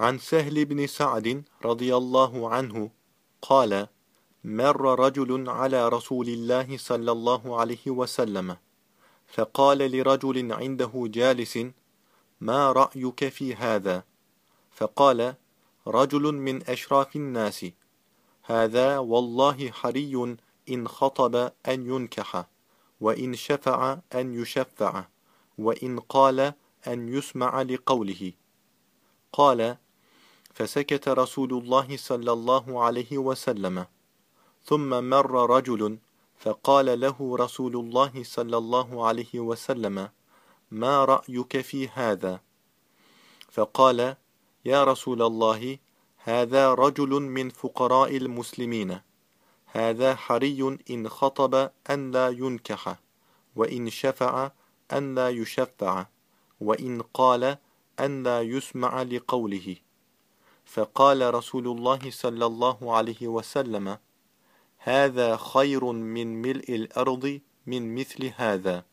عن سهل بن سعد رضي الله عنه قال مر رجل على رسول الله صلى الله عليه وسلم فقال لرجل عنده جالس ما رأيك في هذا؟ فقال رجل من أشراف الناس هذا والله حري إن خطب أن ينكح وإن شفع أن يشفع وإن قال أن يسمع لقوله. قال فسكت رسول الله صلى الله عليه وسلم. ثم مر رجل فقال له رسول الله صلى الله عليه وسلم ما رأيك في هذا؟ فقال يا رسول الله هذا رجل من فقراء المسلمين. هذا حري إن خطب أن لا ينكح وإن شفع أن لا يشفع وإن قال أن لا يسمع لقوله. فقال رسول الله صلى الله عليه وسلم هذا خير من ملء الأرض من مثل هذا.